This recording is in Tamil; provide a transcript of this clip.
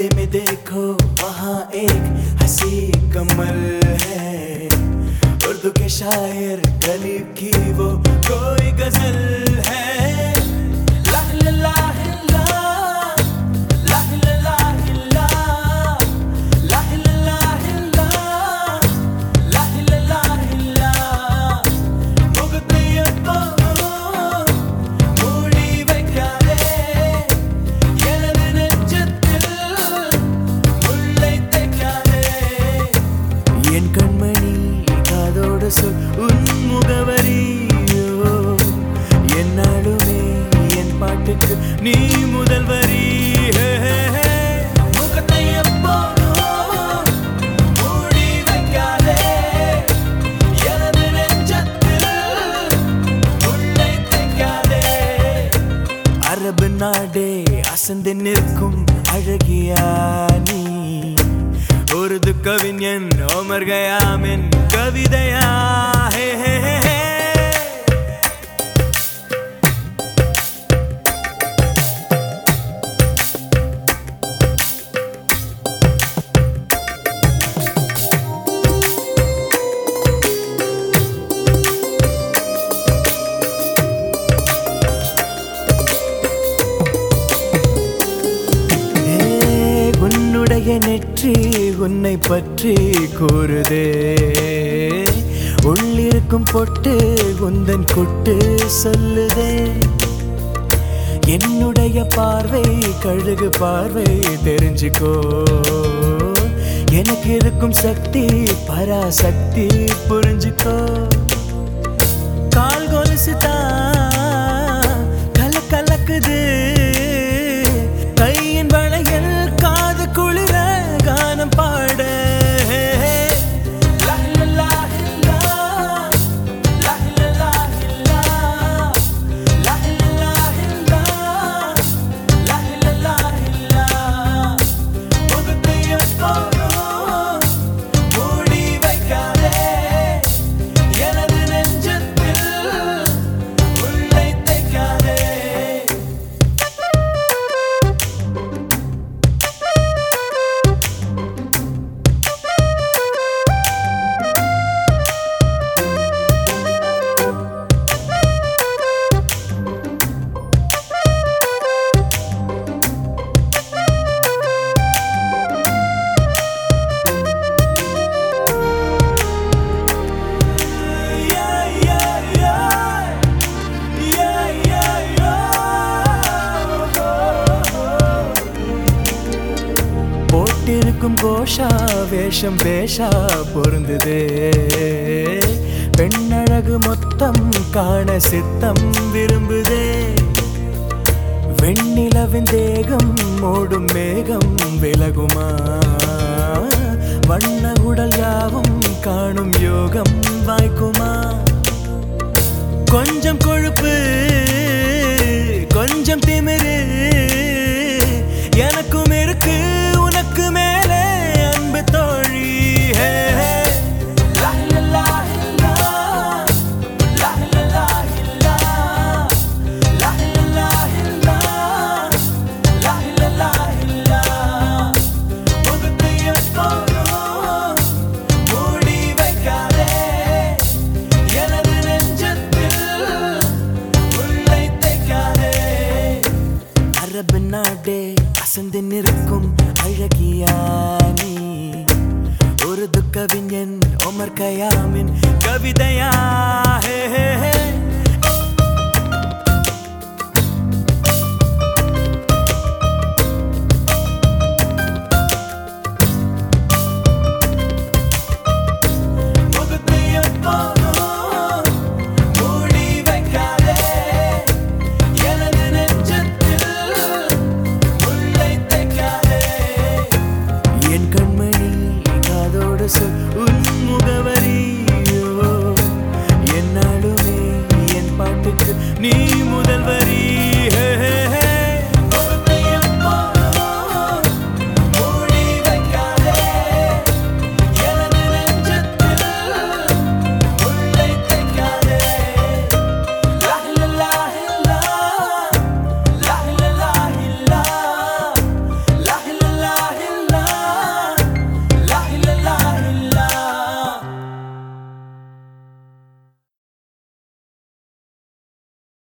पर्दे में देखो, वहाँ एक हसी कमल है। उर्दू के शायर, गली की वो कोई गज़ल। அசந்து நிற்கும் அழகியா நீ? உருது கவிஞன் ஓமர் கவிதையா? ஹே ஹே. நெற்றி உன்னை பற்றி கூறுதே. உள்ளிருக்கும் பொட்டு உந்தன் கொட்டு சொல்லுதே. என்னுடைய பார்வை கழுகு பார்வை தெரிஞ்சுக்கோ. எனக்கு இருக்கும் சக்தி பராசக்தி புரிஞ்சுக்கோ. கால் கொலுசு தான் போட்டிருக்கும் கோஷா வேஷம் பேஷா பொருந்துதே. பெண்ணழகு மொத்தம் காண சித்தம் விரும்புதே. வெண்ணிலவின் தேகம் மூடும் மேகம் விலகுமா? வண்ண உடல் யாவும் இருக்கும் அழகியா நீ ஒரு துக்கவிஞன் ஒமர் கயாமின் கவிதையா ஹே ஹே del verín.